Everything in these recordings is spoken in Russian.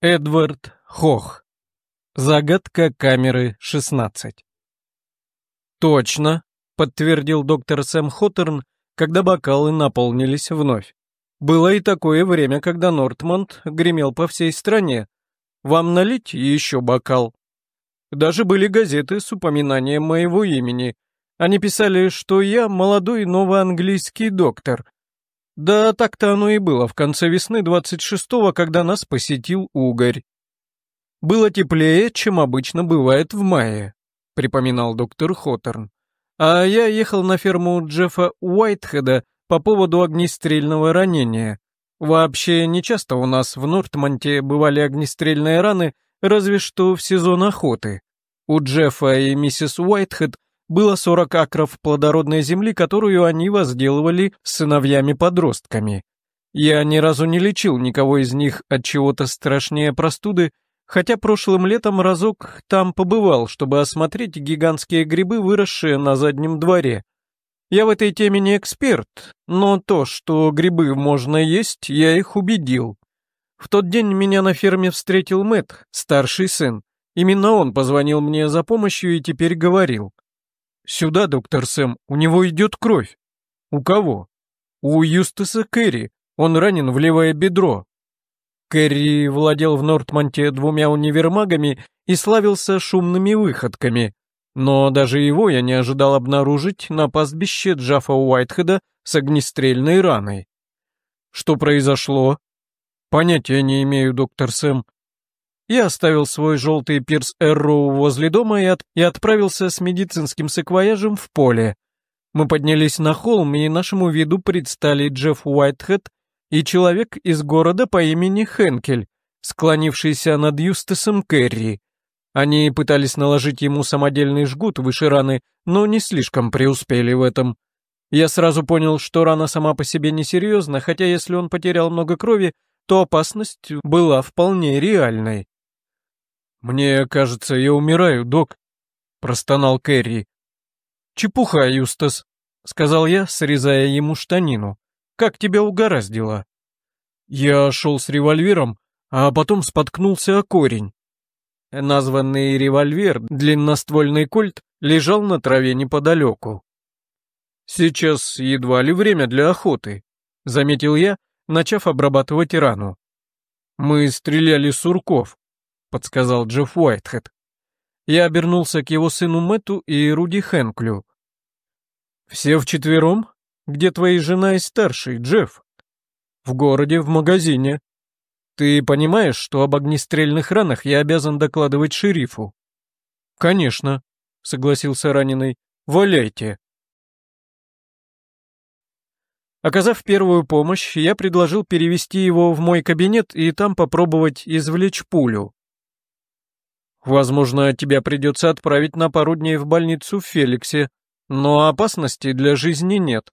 Эдвард Хох. Загадка камеры 16. Точно, подтвердил доктор Сэм Хоттерн, когда бокалы наполнились вновь. Было и такое время, когда Нортмонд гремел по всей стране. Вам налить еще бокал? Даже были газеты с упоминанием моего имени. Они писали, что я молодой новоанглийский доктор, да, так-то оно и было в конце весны 26-го, когда нас посетил угорь. Было теплее, чем обычно бывает в мае, припоминал доктор Хоттерн. А я ехал на ферму Джеффа Уайтхеда по поводу огнестрельного ранения. Вообще, не часто у нас в Нортмонте бывали огнестрельные раны, разве что в сезон охоты. У Джеффа и миссис Уайтхед было 40 акров плодородной земли, которую они возделывали сыновьями-подростками. Я ни разу не лечил никого из них от чего-то страшнее простуды, хотя прошлым летом разок там побывал, чтобы осмотреть гигантские грибы, выросшие на заднем дворе. Я в этой теме не эксперт, но то, что грибы можно есть, я их убедил. В тот день меня на ферме встретил Мэтт, старший сын. Именно он позвонил мне за помощью и теперь говорил. «Сюда, доктор Сэм, у него идет кровь». «У кого?» «У Юстаса Керри. Он ранен в левое бедро». Керри владел в Нортмонте двумя универмагами и славился шумными выходками. Но даже его я не ожидал обнаружить на пастбище Джаффа Уайтхеда с огнестрельной раной. Что произошло? Понятия не имею, доктор Сэм. Я оставил свой желтый Пирс Эрроу возле дома и, от... и отправился с медицинским саквояжем в поле. Мы поднялись на холм, и нашему виду предстали Джефф Уайтхед и человек из города по имени Хенкель, склонившийся над Юстасом Керри. Они пытались наложить ему самодельный жгут выше раны, но не слишком преуспели в этом. Я сразу понял, что рана сама по себе несерьезна, хотя если он потерял много крови, то опасность была вполне реальной. «Мне кажется, я умираю, док», — простонал Кэрри. «Чепуха, Юстас», — сказал я, срезая ему штанину. «Как тебя угораздило?» Я шел с револьвером, а потом споткнулся о корень. Названный револьвер, длинноствольный кольт, лежал на траве неподалеку. «Сейчас едва ли время для охоты», — заметил я, начав обрабатывать рану. «Мы стреляли сурков, — подсказал Джефф Уайтхед. Я обернулся к его сыну Мэтту и Руди Хэнклю. «Все вчетвером? Где твои жена и старший, Джефф?» «В городе, в магазине. Ты понимаешь, что об огнестрельных ранах я обязан докладывать шерифу?» «Конечно», — согласился раненый. «Валяйте». Оказав первую помощь, я предложил перевести его в мой кабинет и там попробовать извлечь пулю. Возможно, тебя придется отправить на пару дней в больницу в Феликсе, но опасности для жизни нет.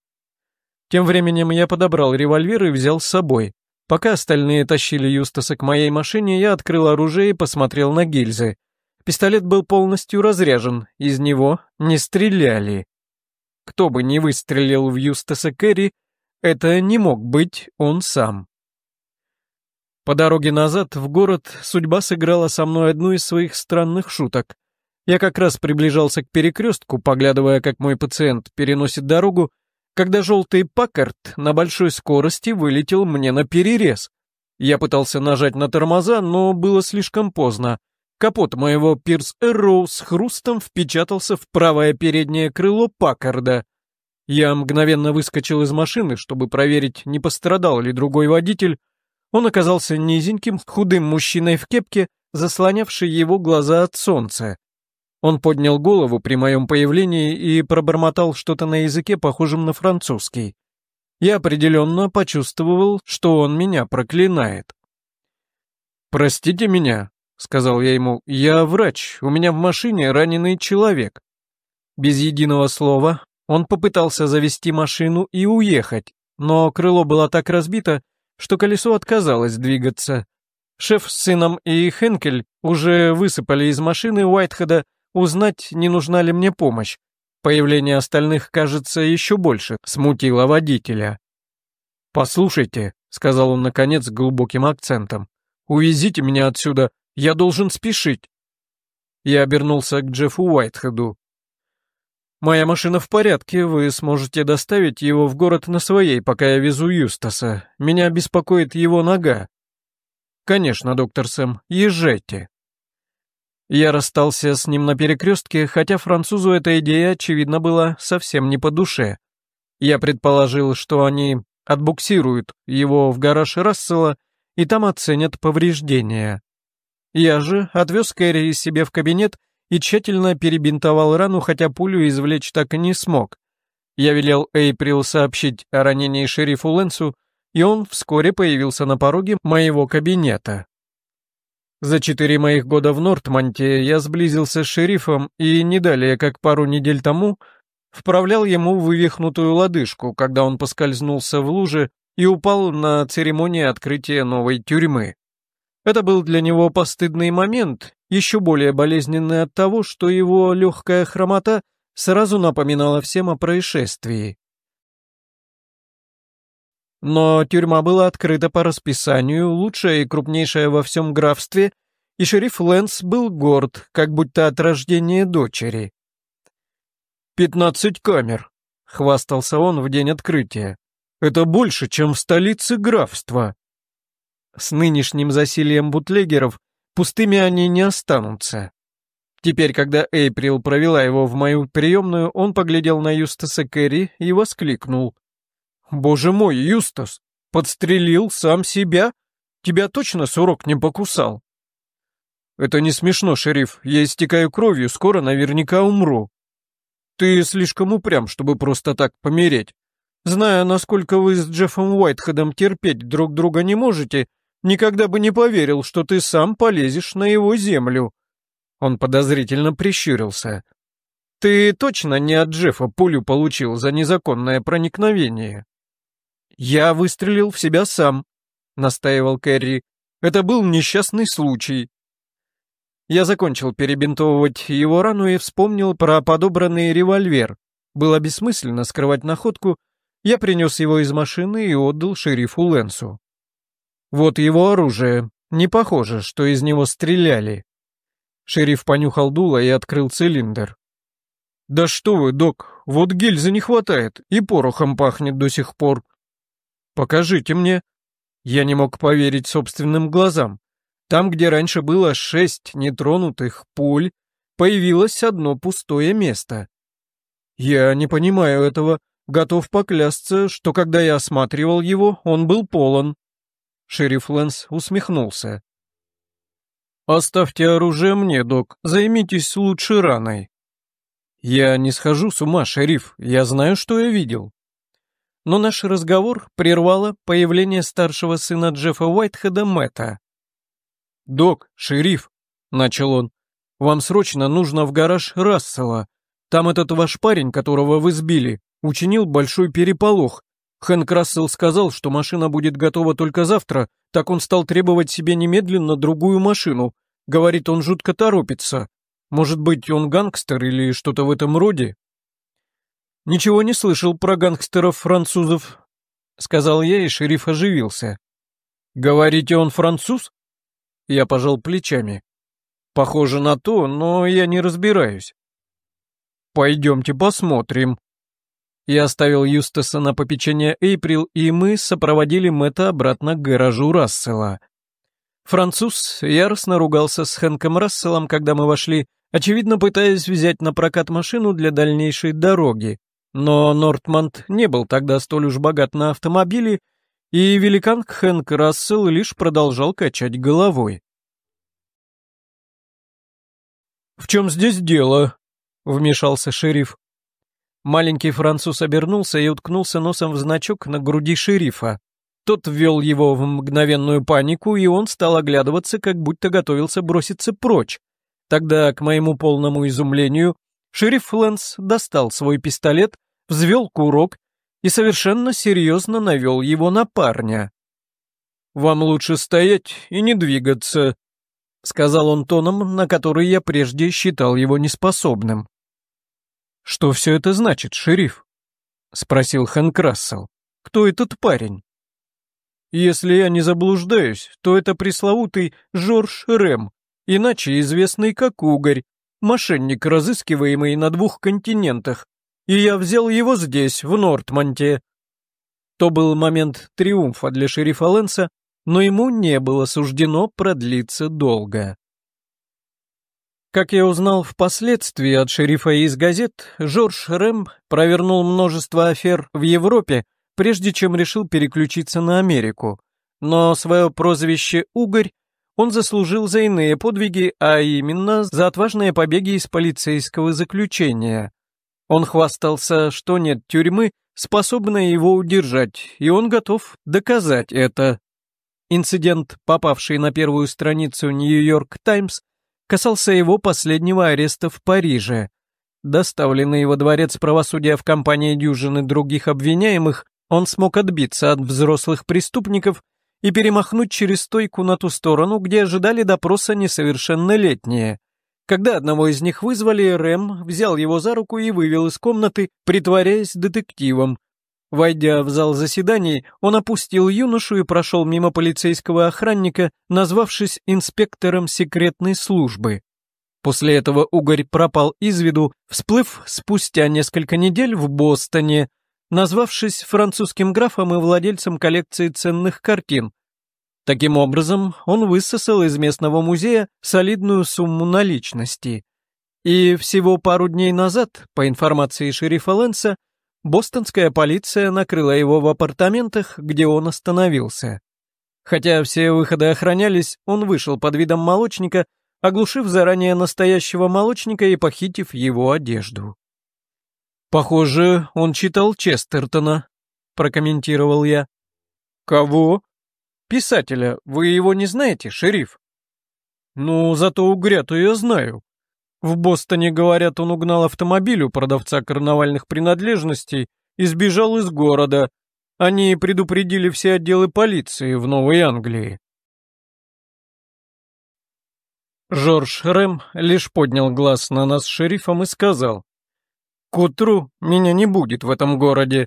Тем временем я подобрал револьвер и взял с собой. Пока остальные тащили Юстаса к моей машине, я открыл оружие и посмотрел на гильзы. Пистолет был полностью разряжен, из него не стреляли. Кто бы ни выстрелил в Юстаса Керри, это не мог быть он сам. По дороге назад в город судьба сыграла со мной одну из своих странных шуток. Я как раз приближался к перекрестку, поглядывая, как мой пациент переносит дорогу, когда желтый Паккарт на большой скорости вылетел мне на перерез. Я пытался нажать на тормоза, но было слишком поздно. Капот моего Пирс Эрроу с хрустом впечатался в правое переднее крыло Паккарда. Я мгновенно выскочил из машины, чтобы проверить, не пострадал ли другой водитель, он оказался низеньким, худым мужчиной в кепке, заслонявший его глаза от солнца. Он поднял голову при моем появлении и пробормотал что-то на языке, похожем на французский. Я определенно почувствовал, что он меня проклинает. «Простите меня», — сказал я ему, — «я врач, у меня в машине раненый человек». Без единого слова он попытался завести машину и уехать, но крыло было так разбито, что колесо отказалось двигаться. Шеф с сыном и Хенкель уже высыпали из машины Уайтхеда узнать, не нужна ли мне помощь. Появление остальных, кажется, еще больше смутило водителя. «Послушайте», — сказал он наконец глубоким акцентом, увезите меня отсюда, я должен спешить. Я обернулся к Джеффу Уайтхеду. «Моя машина в порядке, вы сможете доставить его в город на своей, пока я везу Юстаса. Меня беспокоит его нога». «Конечно, доктор Сэм, езжайте». Я расстался с ним на перекрестке, хотя французу эта идея, очевидно, была совсем не по душе. Я предположил, что они отбуксируют его в гараж Рассела и там оценят повреждения. Я же отвез Кэрри себе в кабинет и тщательно перебинтовал рану, хотя пулю извлечь так и не смог. Я велел Эйприл сообщить о ранении шерифу Лэнсу, и он вскоре появился на пороге моего кабинета. За четыре моих года в Нортмонте я сблизился с шерифом и не далее, как пару недель тому, вправлял ему вывихнутую лодыжку, когда он поскользнулся в луже и упал на церемонии открытия новой тюрьмы. Это был для него постыдный момент, еще более болезненный от того, что его легкая хромота сразу напоминала всем о происшествии. Но тюрьма была открыта по расписанию, лучшая и крупнейшая во всем графстве, и шериф Лэнс был горд, как будто от рождения дочери. «Пятнадцать камер», — хвастался он в день открытия. «Это больше, чем в столице графства». С нынешним засилием бутлегеров пустыми они не останутся. Теперь, когда Эйприл провела его в мою приемную, он поглядел на Юстаса Керри и воскликнул. «Боже мой, Юстас, подстрелил сам себя? Тебя точно сурок не покусал?» «Это не смешно, шериф, я истекаю кровью, скоро наверняка умру». «Ты слишком упрям, чтобы просто так помереть. Зная, насколько вы с Джеффом Уайтхедом терпеть друг друга не можете, Никогда бы не поверил, что ты сам полезешь на его землю». Он подозрительно прищурился. «Ты точно не от Джеффа пулю получил за незаконное проникновение?» «Я выстрелил в себя сам», — настаивал Кэрри. «Это был несчастный случай». Я закончил перебинтовывать его рану и вспомнил про подобранный револьвер. Было бессмысленно скрывать находку. Я принес его из машины и отдал шерифу Лэнсу. Вот его оружие. Не похоже, что из него стреляли. Шериф понюхал дуло и открыл цилиндр. «Да что вы, док, вот гильзы не хватает, и порохом пахнет до сих пор». «Покажите мне». Я не мог поверить собственным глазам. Там, где раньше было шесть нетронутых пуль, появилось одно пустое место. Я не понимаю этого, готов поклясться, что когда я осматривал его, он был полон. Шериф Лэнс усмехнулся. «Оставьте оружие мне, док, займитесь лучше раной». «Я не схожу с ума, шериф, я знаю, что я видел». Но наш разговор прервало появление старшего сына Джеффа Уайтхеда Мэтта. «Док, шериф», — начал он, — «вам срочно нужно в гараж Рассела. Там этот ваш парень, которого вы сбили, учинил большой переполох, Хэнк Рассел сказал, что машина будет готова только завтра, так он стал требовать себе немедленно другую машину. Говорит, он жутко торопится. Может быть, он гангстер или что-то в этом роде? Ничего не слышал про гангстеров-французов, сказал я, и шериф оживился. Говорите, он француз? Я пожал плечами. Похоже на то, но я не разбираюсь. Пойдемте посмотрим, я оставил Юстаса на попечение Эйприл, и мы сопроводили Мэтта обратно к гаражу Рассела. Француз яростно ругался с Хэнком Расселом, когда мы вошли, очевидно пытаясь взять на прокат машину для дальнейшей дороги. Но Нортмонд не был тогда столь уж богат на автомобили, и великан Хэнк Рассел лишь продолжал качать головой. «В чем здесь дело?» — вмешался шериф. Маленький француз обернулся и уткнулся носом в значок на груди шерифа. Тот ввел его в мгновенную панику, и он стал оглядываться, как будто готовился броситься прочь. Тогда, к моему полному изумлению, шериф Лэнс достал свой пистолет, взвел курок и совершенно серьезно навел его на парня. «Вам лучше стоять и не двигаться», — сказал он тоном, на который я прежде считал его неспособным. «Что все это значит, шериф?» — спросил Хэнк Рассел. «Кто этот парень?» Если я не заблуждаюсь, то это пресловутый Жорж Рэм, иначе известный как Угорь, мошенник, разыскиваемый на двух континентах, и я взял его здесь, в Нортмонте. То был момент триумфа для шерифа Лэнса, но ему не было суждено продлиться долго. Как я узнал впоследствии от шерифа из газет, Жорж Рэм провернул множество афер в Европе, прежде чем решил переключиться на Америку. Но свое прозвище «Угорь» он заслужил за иные подвиги, а именно за отважные побеги из полицейского заключения. Он хвастался, что нет тюрьмы, способной его удержать, и он готов доказать это. Инцидент, попавший на первую страницу «Нью-Йорк Таймс», касался его последнего ареста в Париже. Доставленный во дворец правосудия в компании дюжины других обвиняемых, он смог отбиться от взрослых преступников и перемахнуть через стойку на ту сторону, где ожидали допроса несовершеннолетние. Когда одного из них вызвали, Рэм взял его за руку и вывел из комнаты, притворяясь детективом. Войдя в зал заседаний, он опустил юношу и прошел мимо полицейского охранника, назвавшись инспектором секретной службы. После этого Угорь пропал из виду, всплыв спустя несколько недель в Бостоне, назвавшись французским графом и владельцем коллекции ценных картин. Таким образом, он высосал из местного музея солидную сумму наличности. И всего пару дней назад, по информации шерифа Лэнса, Бостонская полиция накрыла его в апартаментах, где он остановился. Хотя все выходы охранялись, он вышел под видом молочника, оглушив заранее настоящего молочника и похитив его одежду. «Похоже, он читал Честертона», — прокомментировал я. «Кого?» «Писателя. Вы его не знаете, шериф?» «Ну, зато угря-то я знаю. В Бостоне, говорят, он угнал автомобиль у продавца карнавальных принадлежностей и сбежал из города. Они предупредили все отделы полиции в Новой Англии. Жорж Рэм лишь поднял глаз на нас с шерифом и сказал, «К утру меня не будет в этом городе».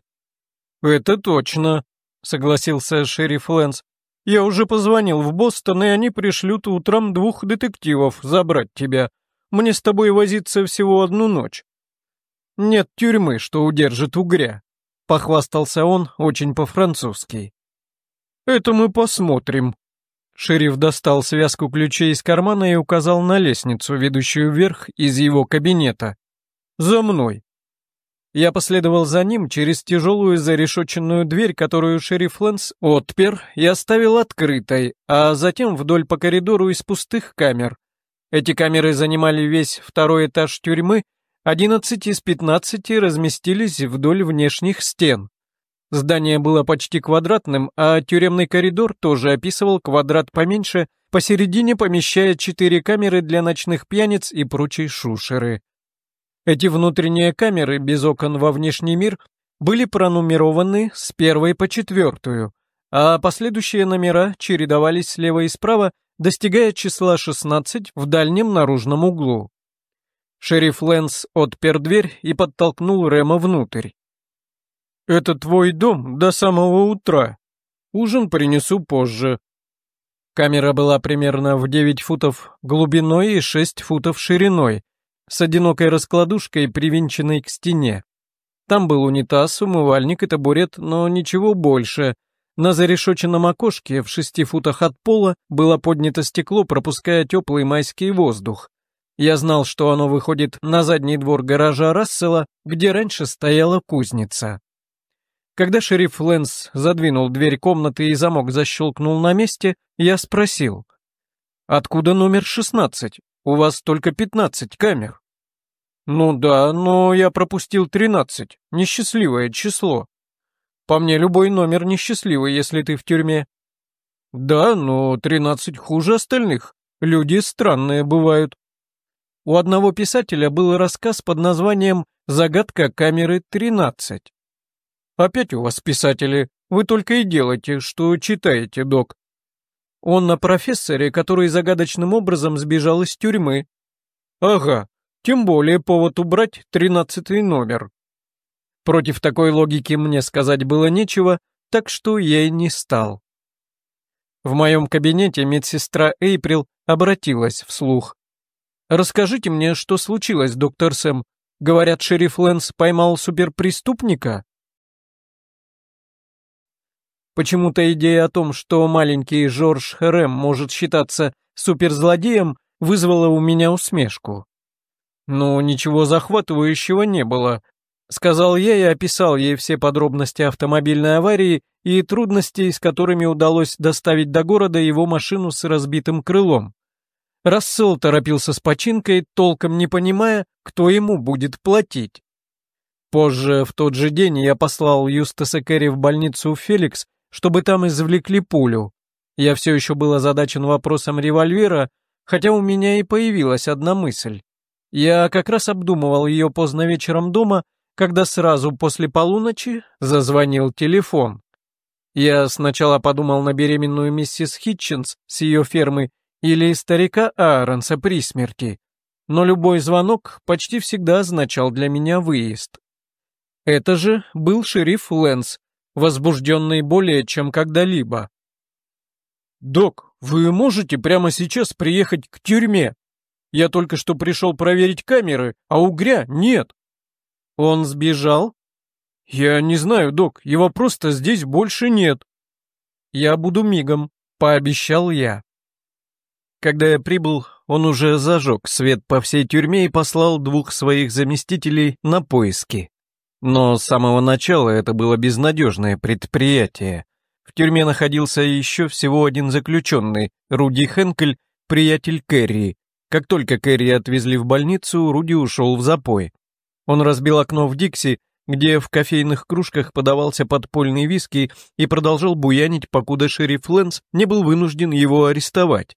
«Это точно», — согласился шериф Лэнс. «Я уже позвонил в Бостон, и они пришлют утром двух детективов забрать тебя. Мне с тобой возиться всего одну ночь. Нет тюрьмы, что удержит угря, похвастался он очень по-французски. Это мы посмотрим. Шериф достал связку ключей из кармана и указал на лестницу, ведущую вверх из его кабинета. За мной. Я последовал за ним через тяжелую зарешоченную дверь, которую шериф Лэнс отпер и оставил открытой, а затем вдоль по коридору из пустых камер, эти камеры занимали весь второй этаж тюрьмы, 11 из 15 разместились вдоль внешних стен. Здание было почти квадратным, а тюремный коридор тоже описывал квадрат поменьше, посередине помещая четыре камеры для ночных пьяниц и прочей шушеры. Эти внутренние камеры без окон во внешний мир были пронумерованы с первой по четвертую, а последующие номера чередовались слева и справа достигая числа 16 в дальнем наружном углу. Шериф Лэнс отпер дверь и подтолкнул Рема внутрь. «Это твой дом до самого утра. Ужин принесу позже». Камера была примерно в 9 футов глубиной и 6 футов шириной, с одинокой раскладушкой, привинченной к стене. Там был унитаз, умывальник и табурет, но ничего больше — на зарешоченном окошке в шести футах от пола было поднято стекло, пропуская теплый майский воздух. Я знал, что оно выходит на задний двор гаража Рассела, где раньше стояла кузница. Когда шериф Лэнс задвинул дверь комнаты и замок защелкнул на месте, я спросил. «Откуда номер 16? У вас только 15 камер». «Ну да, но я пропустил 13. Несчастливое число», по мне, любой номер несчастливый, если ты в тюрьме. Да, но тринадцать хуже остальных. Люди странные бывают. У одного писателя был рассказ под названием «Загадка камеры 13». Опять у вас писатели, вы только и делаете, что читаете, док. Он на профессоре, который загадочным образом сбежал из тюрьмы. Ага, тем более повод убрать тринадцатый номер. Против такой логики мне сказать было нечего, так что я и не стал. В моем кабинете медсестра Эйприл обратилась вслух. «Расскажите мне, что случилось, доктор Сэм. Говорят, шериф Лэнс поймал суперпреступника?» Почему-то идея о том, что маленький Жорж Рэм может считаться суперзлодеем, вызвала у меня усмешку. Но ничего захватывающего не было. Сказал я и описал ей все подробности автомобильной аварии и трудностей, с которыми удалось доставить до города его машину с разбитым крылом. Рассел торопился с починкой, толком не понимая, кто ему будет платить. Позже, в тот же день, я послал Юстаса Керри в больницу Феликс, чтобы там извлекли пулю. Я все еще был озадачен вопросом револьвера, хотя у меня и появилась одна мысль. Я как раз обдумывал ее поздно вечером дома, когда сразу после полуночи зазвонил телефон. Я сначала подумал на беременную миссис Хитчинс с ее фермы или старика Ааронса при смерти, но любой звонок почти всегда означал для меня выезд. Это же был шериф Лэнс, возбужденный более чем когда-либо. «Док, вы можете прямо сейчас приехать к тюрьме?» Я только что пришел проверить камеры, а угря нет. Он сбежал? Я не знаю, док, его просто здесь больше нет. Я буду мигом, пообещал я. Когда я прибыл, он уже зажег свет по всей тюрьме и послал двух своих заместителей на поиски. Но с самого начала это было безнадежное предприятие. В тюрьме находился еще всего один заключенный, Руди Хенкель, приятель Кэрри, как только Кэрри отвезли в больницу, Руди ушел в запой. Он разбил окно в Дикси, где в кофейных кружках подавался подпольный виски и продолжал буянить, покуда шериф Лэнс не был вынужден его арестовать.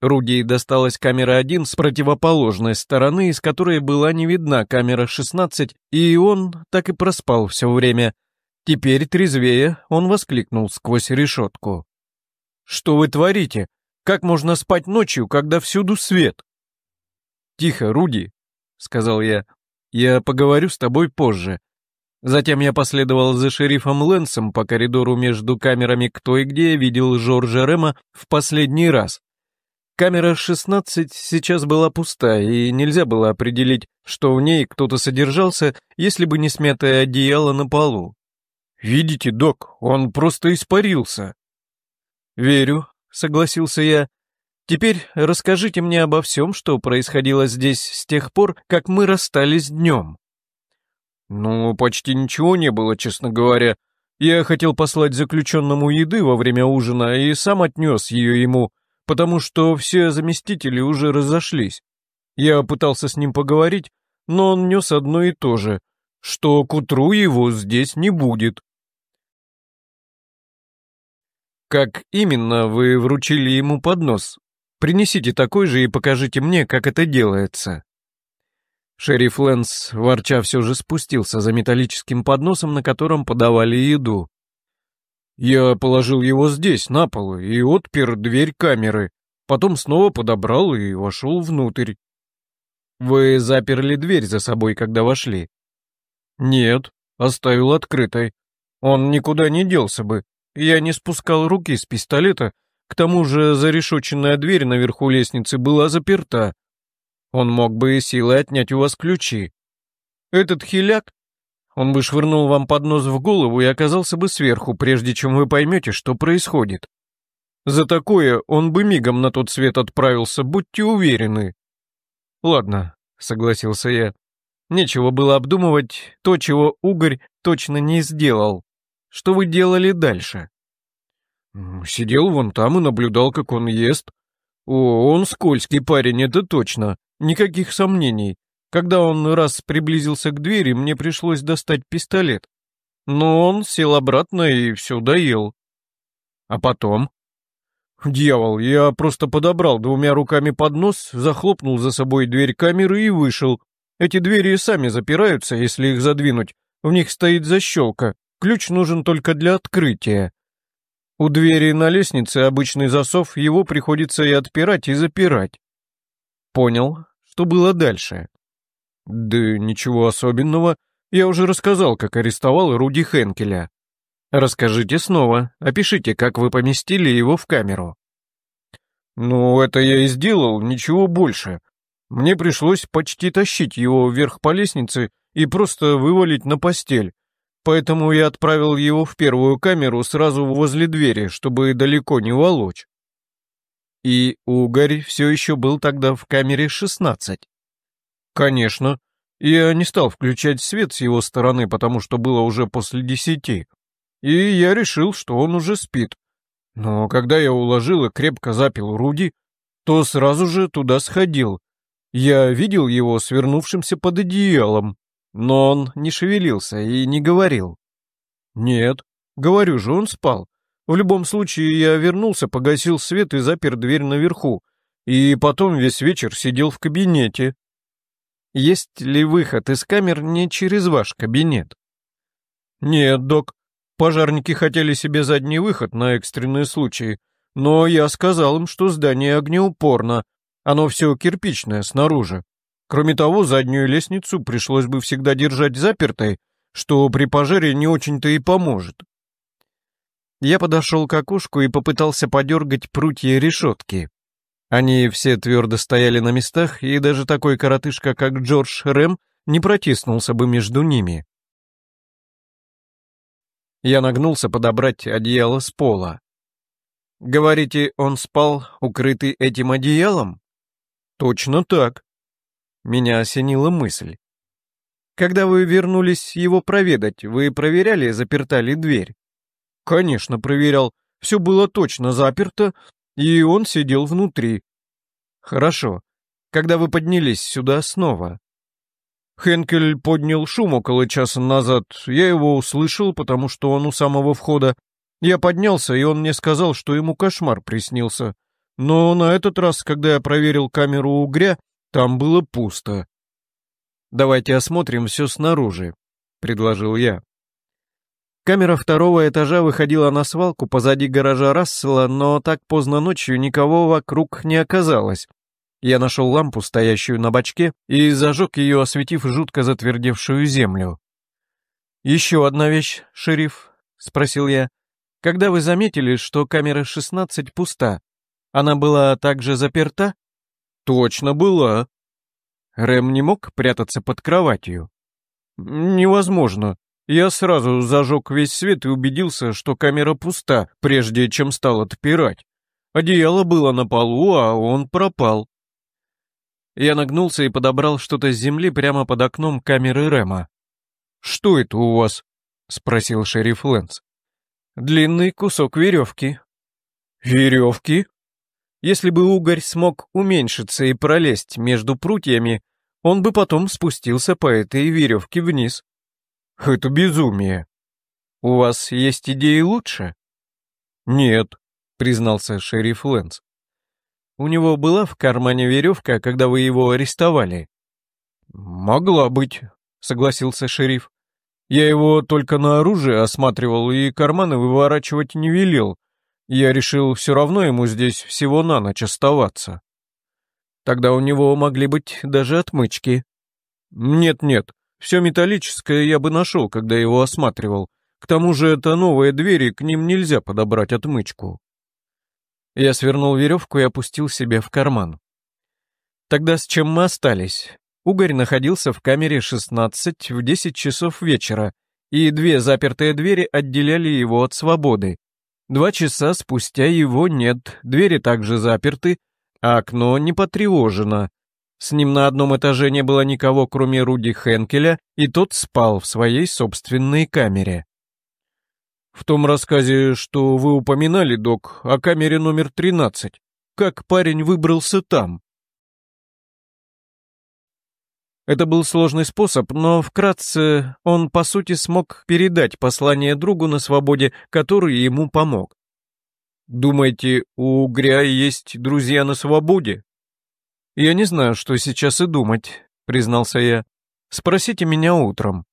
Руди досталась камера 1 с противоположной стороны, из которой была не видна камера 16, и он так и проспал все время. Теперь, трезвее, он воскликнул сквозь решетку. «Что вы творите? Как можно спать ночью, когда всюду свет?» «Тихо, Руди», — сказал я. «Я поговорю с тобой позже». Затем я последовал за шерифом Лэнсом по коридору между камерами «Кто и где» видел Жоржа Рема в последний раз. Камера 16 сейчас была пуста, и нельзя было определить, что в ней кто-то содержался, если бы не смятое одеяло на полу. «Видите, док, он просто испарился». «Верю», — согласился я, Теперь расскажите мне обо всем, что происходило здесь с тех пор, как мы расстались днем. Ну, почти ничего не было, честно говоря. Я хотел послать заключенному еды во время ужина и сам отнес ее ему, потому что все заместители уже разошлись. Я пытался с ним поговорить, но он нес одно и то же, что к утру его здесь не будет. Как именно вы вручили ему поднос? Принесите такой же и покажите мне, как это делается». Шериф Лэнс, ворча, все же спустился за металлическим подносом, на котором подавали еду. Я положил его здесь, на пол, и отпер дверь камеры, потом снова подобрал и вошел внутрь. Вы заперли дверь за собой, когда вошли? Нет, оставил открытой. Он никуда не делся бы. Я не спускал руки с пистолета, к тому же зарешоченная дверь наверху лестницы была заперта. Он мог бы и силой отнять у вас ключи. Этот хиляк, он бы швырнул вам под нос в голову и оказался бы сверху, прежде чем вы поймете, что происходит. За такое он бы мигом на тот свет отправился, будьте уверены. Ладно, согласился я. Нечего было обдумывать то, чего Угорь точно не сделал. Что вы делали дальше? Сидел вон там и наблюдал, как он ест. О, он скользкий парень, это точно. Никаких сомнений. Когда он раз приблизился к двери, мне пришлось достать пистолет. Но он сел обратно и все доел. А потом? Дьявол, я просто подобрал двумя руками поднос, захлопнул за собой дверь камеры и вышел. Эти двери сами запираются, если их задвинуть. В них стоит защелка. Ключ нужен только для открытия. У двери на лестнице обычный засов, его приходится и отпирать, и запирать. Понял, что было дальше. Да ничего особенного, я уже рассказал, как арестовал Руди Хенкеля. Расскажите снова, опишите, как вы поместили его в камеру. Ну, это я и сделал, ничего больше. Мне пришлось почти тащить его вверх по лестнице и просто вывалить на постель. Поэтому я отправил его в первую камеру сразу возле двери, чтобы далеко не волочь. И Угорь все еще был тогда в камере 16. Конечно. Я не стал включать свет с его стороны, потому что было уже после десяти. И я решил, что он уже спит. Но когда я уложил и крепко запил Руди, то сразу же туда сходил. Я видел его свернувшимся под одеялом, но он не шевелился и не говорил. Нет, говорю же, он спал. В любом случае, я вернулся, погасил свет и запер дверь наверху, и потом весь вечер сидел в кабинете. Есть ли выход из камер не через ваш кабинет? Нет, док. Пожарники хотели себе задний выход на экстренные случаи, но я сказал им, что здание огнеупорно, оно все кирпичное снаружи. Кроме того, заднюю лестницу пришлось бы всегда держать запертой, что при пожаре не очень-то и поможет. Я подошел к окошку и попытался подергать прутья решетки. Они все твердо стояли на местах, и даже такой коротышка, как Джордж Рэм, не протиснулся бы между ними. Я нагнулся подобрать одеяло с пола. «Говорите, он спал, укрытый этим одеялом?» «Точно так», меня осенила мысль. Когда вы вернулись его проведать, вы проверяли, заперта ли дверь? Конечно, проверял. Все было точно заперто, и он сидел внутри. Хорошо. Когда вы поднялись сюда снова? Хенкель поднял шум около часа назад. Я его услышал, потому что он у самого входа. Я поднялся, и он мне сказал, что ему кошмар приснился. Но на этот раз, когда я проверил камеру угря, там было пусто. «Давайте осмотрим все снаружи», — предложил я. Камера второго этажа выходила на свалку позади гаража Рассела, но так поздно ночью никого вокруг не оказалось. Я нашел лампу, стоящую на бачке, и зажег ее, осветив жутко затвердевшую землю. «Еще одна вещь, шериф», — спросил я. «Когда вы заметили, что камера 16 пуста, она была также заперта?» Точно была. Рэм не мог прятаться под кроватью. Невозможно. Я сразу зажег весь свет и убедился, что камера пуста, прежде чем стал отпирать. Одеяло было на полу, а он пропал. Я нагнулся и подобрал что-то с земли прямо под окном камеры Рэма. «Что это у вас?» — спросил шериф Лэнс. «Длинный кусок веревки». «Веревки?» Если бы угорь смог уменьшиться и пролезть между прутьями, он бы потом спустился по этой веревке вниз. Это безумие. У вас есть идеи лучше? Нет, признался шериф Лэнс. У него была в кармане веревка, когда вы его арестовали? Могла быть, согласился шериф. Я его только на оружие осматривал и карманы выворачивать не велел, я решил все равно ему здесь всего на ночь оставаться. Тогда у него могли быть даже отмычки. Нет-нет, все металлическое я бы нашел, когда его осматривал. К тому же это новые двери, к ним нельзя подобрать отмычку. Я свернул веревку и опустил себе в карман. Тогда с чем мы остались? Угорь находился в камере 16 в 10 часов вечера, и две запертые двери отделяли его от свободы. Два часа спустя его нет, двери также заперты, а окно не потревожено. С ним на одном этаже не было никого, кроме Руди Хенкеля, и тот спал в своей собственной камере. В том рассказе, что вы упоминали, док, о камере номер 13, как парень выбрался там? Это был сложный способ, но вкратце он, по сути, смог передать послание другу на свободе, который ему помог. Думаете, у Угря есть друзья на свободе? Я не знаю, что сейчас и думать, признался я. Спросите меня утром.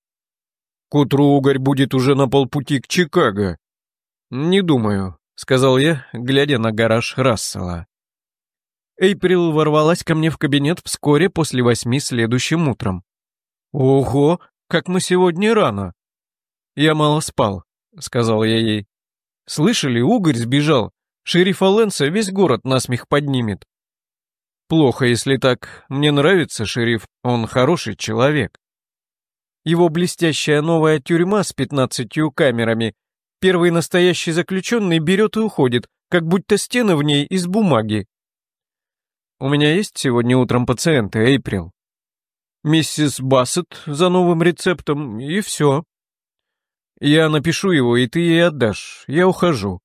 К утру Угорь будет уже на полпути к Чикаго. Не думаю, сказал я, глядя на гараж Рассела. Эйприл ворвалась ко мне в кабинет вскоре после восьми следующим утром. «Ого, как мы сегодня рано!» Я мало спал. — сказал я ей. «Слышали, угорь сбежал. Шерифа Лэнса весь город насмех поднимет». «Плохо, если так. Мне нравится шериф, он хороший человек». Его блестящая новая тюрьма с пятнадцатью камерами. Первый настоящий заключенный берет и уходит, как будто стены в ней из бумаги. У меня есть сегодня утром пациенты, Эйприл. Миссис Бассет за новым рецептом, и все. Я напишу его, и ты ей отдашь. Я ухожу.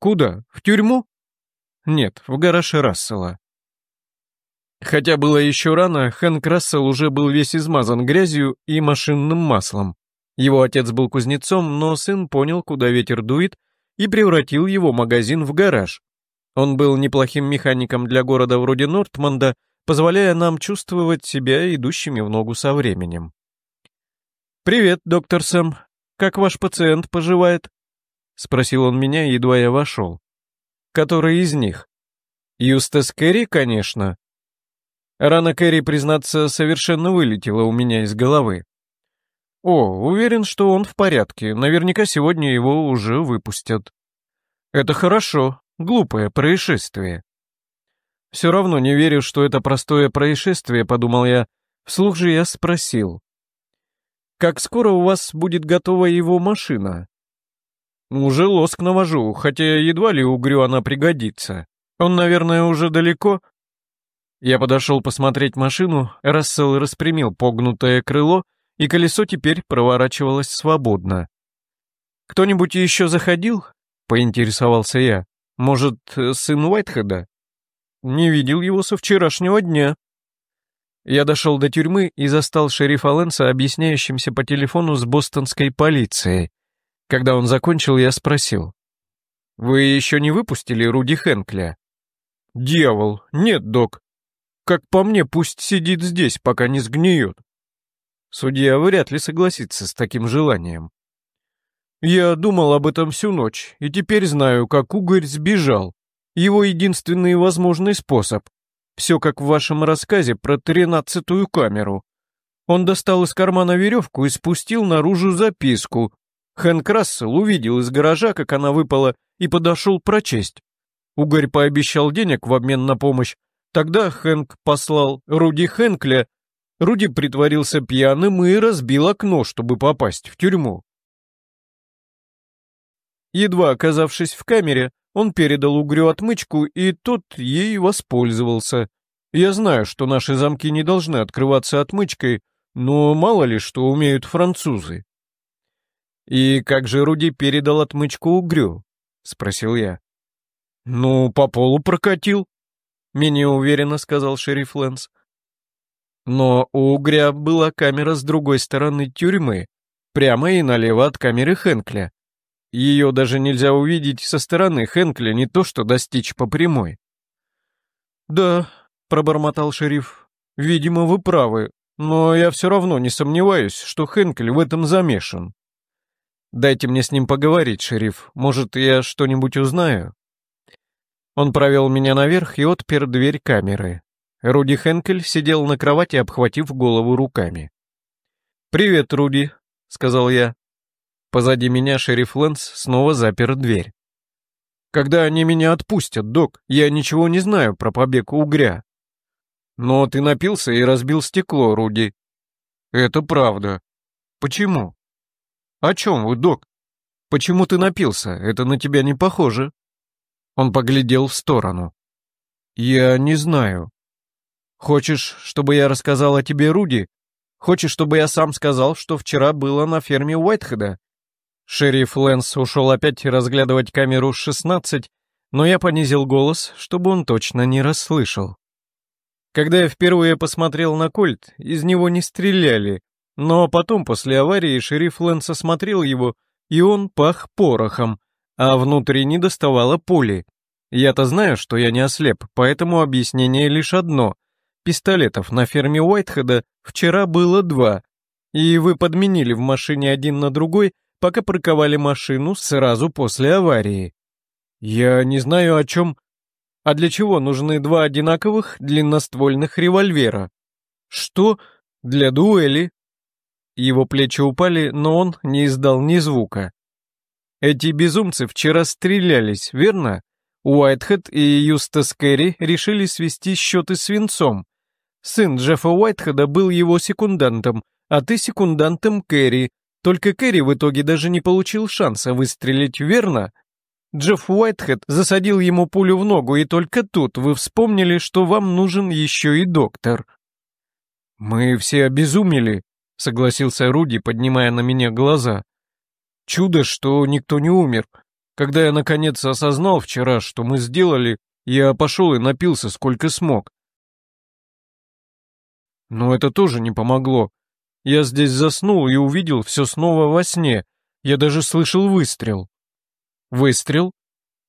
Куда? В тюрьму? Нет, в гараж Рассела. Хотя было еще рано, Хэнк Рассел уже был весь измазан грязью и машинным маслом. Его отец был кузнецом, но сын понял, куда ветер дует, и превратил его магазин в гараж. Он был неплохим механиком для города вроде Нортмонда, позволяя нам чувствовать себя идущими в ногу со временем. «Привет, доктор Сэм. Как ваш пациент поживает?» — спросил он меня, едва я вошел. «Который из них?» «Юстас Керри, конечно». Рана Керри, признаться, совершенно вылетела у меня из головы. «О, уверен, что он в порядке. Наверняка сегодня его уже выпустят». «Это хорошо. Глупое происшествие». «Все равно не верю, что это простое происшествие», — подумал я. Вслух же я спросил. «Как скоро у вас будет готова его машина?» «Уже лоск навожу, хотя едва ли угрю она пригодится. Он, наверное, уже далеко?» Я подошел посмотреть машину, Рассел распрямил погнутое крыло, и колесо теперь проворачивалось свободно. «Кто-нибудь еще заходил?» — поинтересовался я. «Может, сын Уайтхеда?» Не видел его со вчерашнего дня. Я дошел до тюрьмы и застал шерифа Лэнса, объясняющимся по телефону с бостонской полицией. Когда он закончил, я спросил. «Вы еще не выпустили Руди Хэнкля?» «Дьявол! Нет, док. Как по мне, пусть сидит здесь, пока не сгниет». Судья вряд ли согласится с таким желанием. «Я думал об этом всю ночь, и теперь знаю, как угорь сбежал. Его единственный возможный способ. Все как в вашем рассказе про тринадцатую камеру. Он достал из кармана веревку и спустил наружу записку. Хэнк Рассел увидел из гаража, как она выпала, и подошел прочесть. Угорь пообещал денег в обмен на помощь. Тогда Хэнк послал Руди Хэнкля. Руди притворился пьяным и разбил окно, чтобы попасть в тюрьму. Едва оказавшись в камере, он передал угрю отмычку, и тот ей воспользовался. Я знаю, что наши замки не должны открываться отмычкой, но мало ли что умеют французы. «И как же Руди передал отмычку угрю?» — спросил я. «Ну, по полу прокатил», — менее уверенно сказал шериф Лэнс. Но у угря была камера с другой стороны тюрьмы, прямо и налево от камеры Хенкля. Ее даже нельзя увидеть со стороны Хэнкля, не то что достичь по прямой. «Да», — пробормотал шериф, — «видимо, вы правы, но я все равно не сомневаюсь, что Хэнкель в этом замешан». «Дайте мне с ним поговорить, шериф, может, я что-нибудь узнаю?» Он провел меня наверх и отпер дверь камеры. Руди Хенкель сидел на кровати, обхватив голову руками. «Привет, Руди», — сказал я. Позади меня шериф Лэнс снова запер дверь. «Когда они меня отпустят, док? Я ничего не знаю про побег угря». «Но ты напился и разбил стекло, Руди». «Это правда. Почему?» «О чем вы, док? Почему ты напился? Это на тебя не похоже». Он поглядел в сторону. «Я не знаю. Хочешь, чтобы я рассказал о тебе, Руди? Хочешь, чтобы я сам сказал, что вчера было на ферме Уайтхеда? Шериф Лэнс ушел опять разглядывать камеру 16, но я понизил голос, чтобы он точно не расслышал. Когда я впервые посмотрел на кольт, из него не стреляли, но потом после аварии шериф Лэнс осмотрел его, и он пах порохом, а внутри не доставало пули. Я-то знаю, что я не ослеп, поэтому объяснение лишь одно. Пистолетов на ферме Уайтхеда вчера было два, и вы подменили в машине один на другой, пока парковали машину сразу после аварии. Я не знаю о чем... А для чего нужны два одинаковых длинноствольных револьвера? Что? Для дуэли? Его плечи упали, но он не издал ни звука. Эти безумцы вчера стрелялись, верно? Уайтхед и Юстас Керри решили свести счеты с свинцом. Сын Джеффа Уайтхеда был его секундантом, а ты секундантом Керри. Только Керри в итоге даже не получил шанса выстрелить, верно? Джефф Уайтхед засадил ему пулю в ногу, и только тут вы вспомнили, что вам нужен еще и доктор. Мы все обезумели, согласился Руди, поднимая на меня глаза. Чудо, что никто не умер. Когда я наконец осознал вчера, что мы сделали, я пошел и напился сколько смог. Но это тоже не помогло. Я здесь заснул и увидел все снова во сне. Я даже слышал выстрел. Выстрел?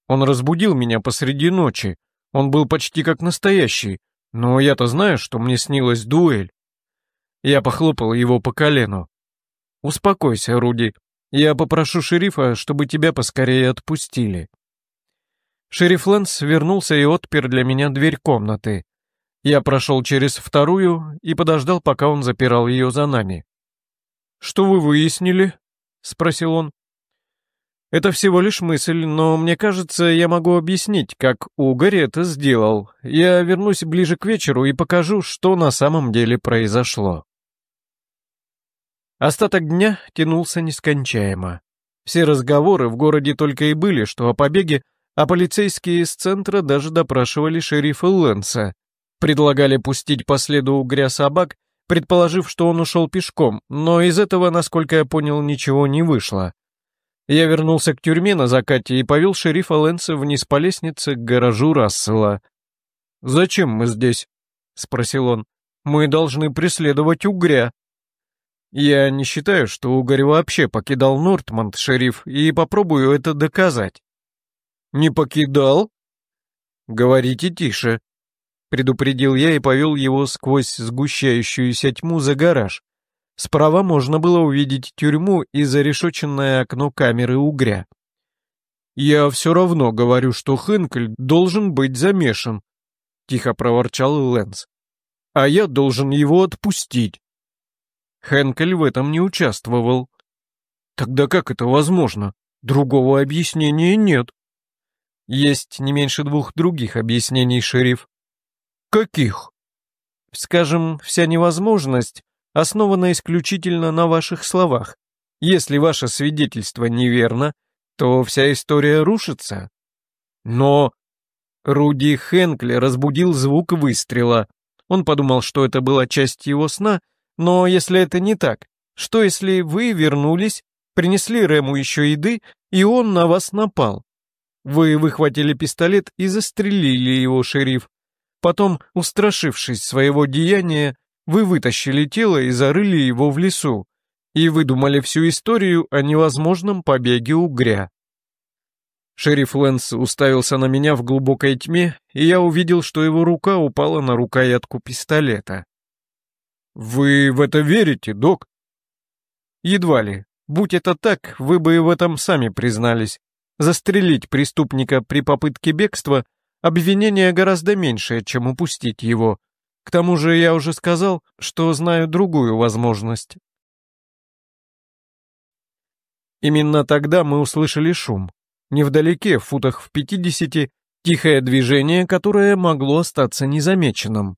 Он разбудил меня посреди ночи. Он был почти как настоящий. Но я-то знаю, что мне снилась дуэль. Я похлопал его по колену. «Успокойся, Руди. Я попрошу шерифа, чтобы тебя поскорее отпустили». Шериф Лэнс вернулся и отпер для меня дверь комнаты. Я прошел через вторую и подождал, пока он запирал ее за нами. «Что вы выяснили?» — спросил он. «Это всего лишь мысль, но мне кажется, я могу объяснить, как Угорь это сделал. Я вернусь ближе к вечеру и покажу, что на самом деле произошло». Остаток дня тянулся нескончаемо. Все разговоры в городе только и были, что о побеге, а полицейские из центра даже допрашивали шерифа Лэнса. Предлагали пустить по следу угря собак, предположив, что он ушел пешком, но из этого, насколько я понял, ничего не вышло. Я вернулся к тюрьме на закате и повел шерифа Лэнса вниз по лестнице к гаражу Рассела. «Зачем мы здесь?» — спросил он. «Мы должны преследовать угря». Я не считаю, что Угорь вообще покидал Нортмонд, шериф, и попробую это доказать. Не покидал? Говорите тише. Предупредил я и повел его сквозь сгущающуюся тьму за гараж. Справа можно было увидеть тюрьму и зарешоченное окно камеры угря. «Я все равно говорю, что Хэнкель должен быть замешан», — тихо проворчал Лэнс. «А я должен его отпустить». Хенкель в этом не участвовал. Тогда как это возможно? Другого объяснения нет. Есть не меньше двух других объяснений, шериф. Каких? Скажем, вся невозможность основана исключительно на ваших словах. Если ваше свидетельство неверно, то вся история рушится. Но Руди Хенкли разбудил звук выстрела. Он подумал, что это была часть его сна, но если это не так, что если вы вернулись, принесли Рему еще еды, и он на вас напал? Вы выхватили пистолет и застрелили его, шериф. Потом, устрашившись своего деяния, вы вытащили тело и зарыли его в лесу, и выдумали всю историю о невозможном побеге угря. Шериф Лэнс уставился на меня в глубокой тьме, и я увидел, что его рука упала на рукоятку пистолета. «Вы в это верите, док?» «Едва ли. Будь это так, вы бы в этом сами признались. Застрелить преступника при попытке бегства — обвинение гораздо меньшее, чем упустить его. К тому же я уже сказал, что знаю другую возможность». Именно тогда мы услышали шум. Невдалеке, в футах в пятидесяти, тихое движение, которое могло остаться незамеченным.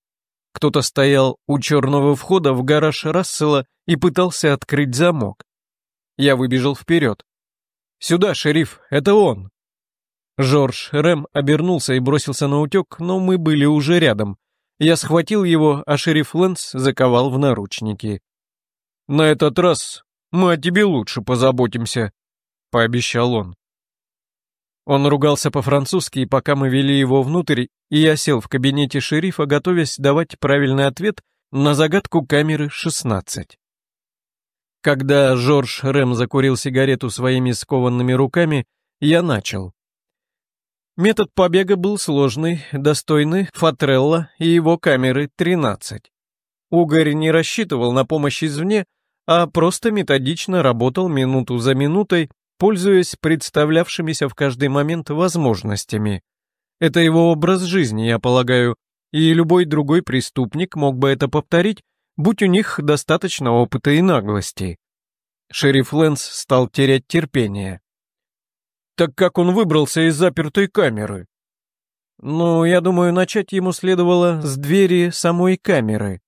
Кто-то стоял у черного входа в гараж Рассела и пытался открыть замок. Я выбежал вперед. «Сюда, шериф, это он!» Жорж Рэм обернулся и бросился на утек, но мы были уже рядом. Я схватил его, а шериф Лэнс заковал в наручники. «На этот раз мы о тебе лучше позаботимся», — пообещал он. Он ругался по-французски, пока мы вели его внутрь, и я сел в кабинете шерифа, готовясь давать правильный ответ на загадку камеры 16. Когда Жорж Рэм закурил сигарету своими скованными руками, я начал. Метод побега был сложный, достойный Фатрелла и его камеры 13. Угорь не рассчитывал на помощь извне, а просто методично работал минуту за минутой, пользуясь представлявшимися в каждый момент возможностями. Это его образ жизни, я полагаю, и любой другой преступник мог бы это повторить, будь у них достаточно опыта и наглости. Шериф Лэнс стал терять терпение. Так как он выбрался из запертой камеры? Ну, я думаю, начать ему следовало с двери самой камеры.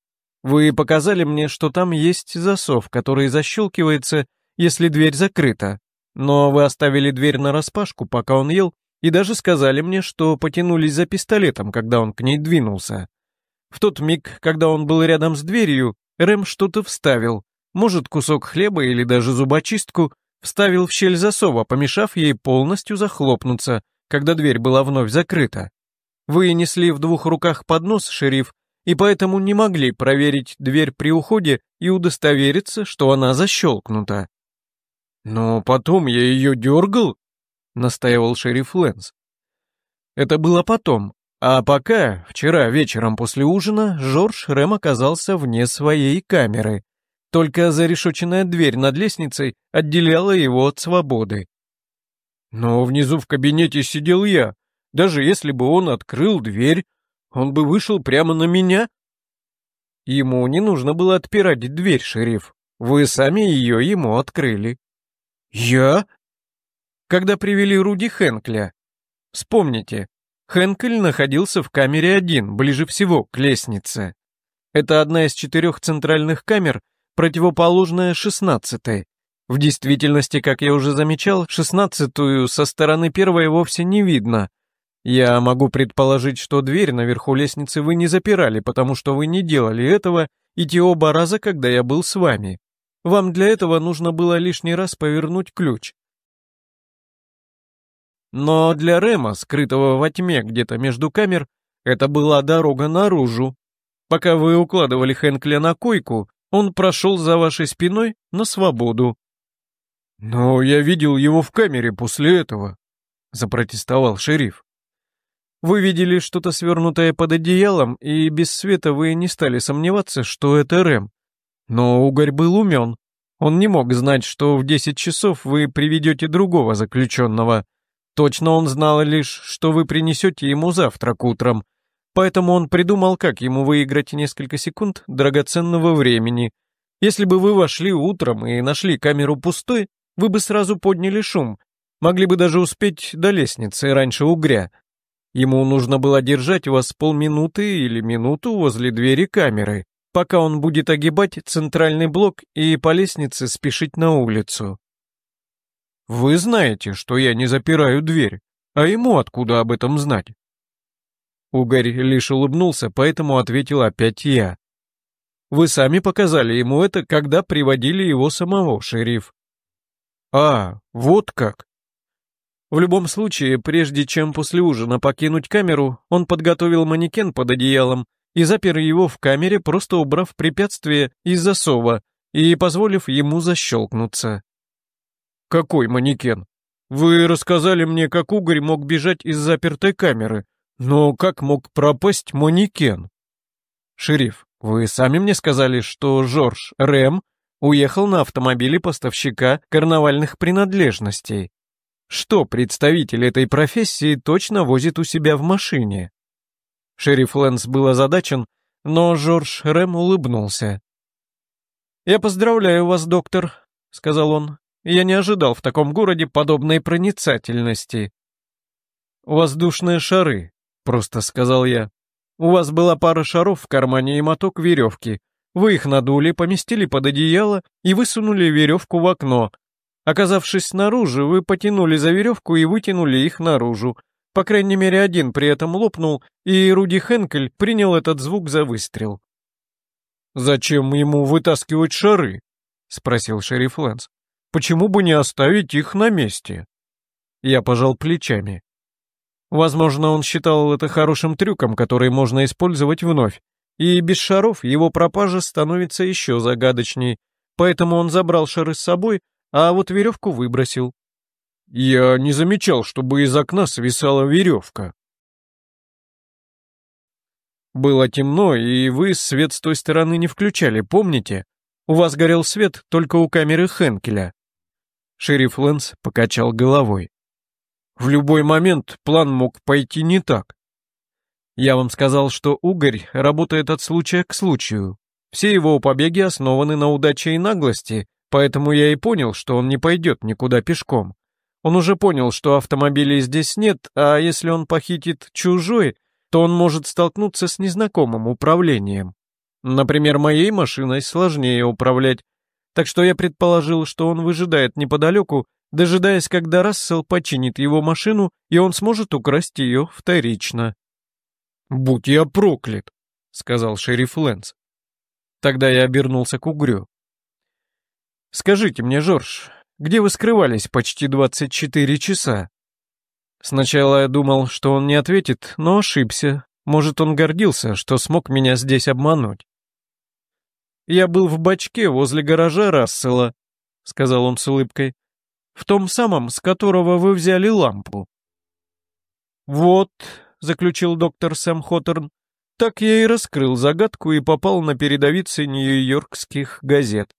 Вы показали мне, что там есть засов, который защелкивается, если дверь закрыта. Но вы оставили дверь нараспашку, пока он ел, и даже сказали мне, что потянулись за пистолетом, когда он к ней двинулся. В тот миг, когда он был рядом с дверью, Рэм что-то вставил, может, кусок хлеба или даже зубочистку, вставил в щель засова, помешав ей полностью захлопнуться, когда дверь была вновь закрыта. Вы несли в двух руках поднос, шериф, и поэтому не могли проверить дверь при уходе и удостовериться, что она защелкнута. «Но потом я ее дергал», — настаивал шериф Лэнс. Это было потом, а пока, вчера вечером после ужина, Жорж Рэм оказался вне своей камеры. Только зарешоченная дверь над лестницей отделяла его от свободы. Но внизу в кабинете сидел я. Даже если бы он открыл дверь, он бы вышел прямо на меня. Ему не нужно было отпирать дверь, шериф. Вы сами ее ему открыли. Я? Когда привели Руди Хенкля. Вспомните, Хенкель находился в камере один, ближе всего к лестнице. Это одна из четырех центральных камер, противоположная шестнадцатой. В действительности, как я уже замечал, шестнадцатую со стороны первой вовсе не видно. Я могу предположить, что дверь наверху лестницы вы не запирали, потому что вы не делали этого и те оба раза, когда я был с вами. Вам для этого нужно было лишний раз повернуть ключ. Но для Рема, скрытого во тьме где-то между камер, это была дорога наружу. Пока вы укладывали Хэнкля на койку, он прошел за вашей спиной на свободу. «Но я видел его в камере после этого», — запротестовал шериф. «Вы видели что-то свернутое под одеялом, и без света вы не стали сомневаться, что это Рэм. Но Угорь был умен. Он не мог знать, что в десять часов вы приведете другого заключенного, Точно он знал лишь, что вы принесете ему завтрак утром, поэтому он придумал, как ему выиграть несколько секунд драгоценного времени. Если бы вы вошли утром и нашли камеру пустой, вы бы сразу подняли шум, могли бы даже успеть до лестницы раньше угря. Ему нужно было держать вас полминуты или минуту возле двери камеры, пока он будет огибать центральный блок и по лестнице спешить на улицу. Вы знаете, что я не запираю дверь, а ему откуда об этом знать? Угорь лишь улыбнулся, поэтому ответил опять я. Вы сами показали ему это, когда приводили его самого, шериф. А, вот как. В любом случае, прежде чем после ужина покинуть камеру, он подготовил манекен под одеялом и запер его в камере, просто убрав препятствие из засова и позволив ему защелкнуться. «Какой манекен? Вы рассказали мне, как угорь мог бежать из запертой камеры, но как мог пропасть манекен?» «Шериф, вы сами мне сказали, что Жорж Рэм уехал на автомобиле поставщика карнавальных принадлежностей. Что представитель этой профессии точно возит у себя в машине?» Шериф Лэнс был озадачен, но Жорж Рэм улыбнулся. «Я поздравляю вас, доктор», — сказал он. Я не ожидал в таком городе подобной проницательности. «Воздушные шары», — просто сказал я. «У вас была пара шаров в кармане и моток веревки. Вы их надули, поместили под одеяло и высунули веревку в окно. Оказавшись снаружи, вы потянули за веревку и вытянули их наружу. По крайней мере, один при этом лопнул, и Руди Хенкель принял этот звук за выстрел. «Зачем ему вытаскивать шары?» — спросил шериф Лэнс. Почему бы не оставить их на месте? Я пожал плечами. Возможно, он считал это хорошим трюком, который можно использовать вновь, и без шаров его пропажа становится еще загадочней, поэтому он забрал шары с собой, а вот веревку выбросил. Я не замечал, чтобы из окна свисала веревка. Было темно, и вы свет с той стороны не включали, помните? У вас горел свет только у камеры Хенкеля. Шериф Лэнс покачал головой. В любой момент план мог пойти не так. Я вам сказал, что Угорь работает от случая к случаю. Все его побеги основаны на удаче и наглости, поэтому я и понял, что он не пойдет никуда пешком. Он уже понял, что автомобилей здесь нет, а если он похитит чужой, то он может столкнуться с незнакомым управлением. Например, моей машиной сложнее управлять, так что я предположил, что он выжидает неподалеку, дожидаясь, когда Рассел починит его машину, и он сможет украсть ее вторично. «Будь я проклят!» — сказал шериф Лэнс. Тогда я обернулся к угрю. «Скажите мне, Жорж, где вы скрывались почти 24 часа?» Сначала я думал, что он не ответит, но ошибся. Может, он гордился, что смог меня здесь обмануть. «Я был в бачке возле гаража Рассела», — сказал он с улыбкой. «В том самом, с которого вы взяли лампу». «Вот», — заключил доктор Сэм Хоттерн, — «так я и раскрыл загадку и попал на передовицы нью-йоркских газет.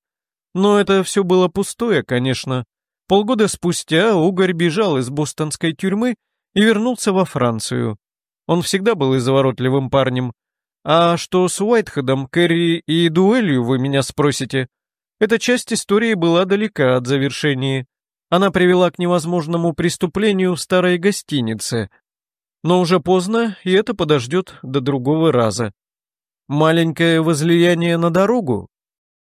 Но это все было пустое, конечно. Полгода спустя Угорь бежал из бостонской тюрьмы и вернулся во Францию. Он всегда был изворотливым парнем, а что с Уайтхедом, Кэрри и дуэлью, вы меня спросите? Эта часть истории была далека от завершения. Она привела к невозможному преступлению в старой гостинице. Но уже поздно, и это подождет до другого раза. Маленькое возлияние на дорогу?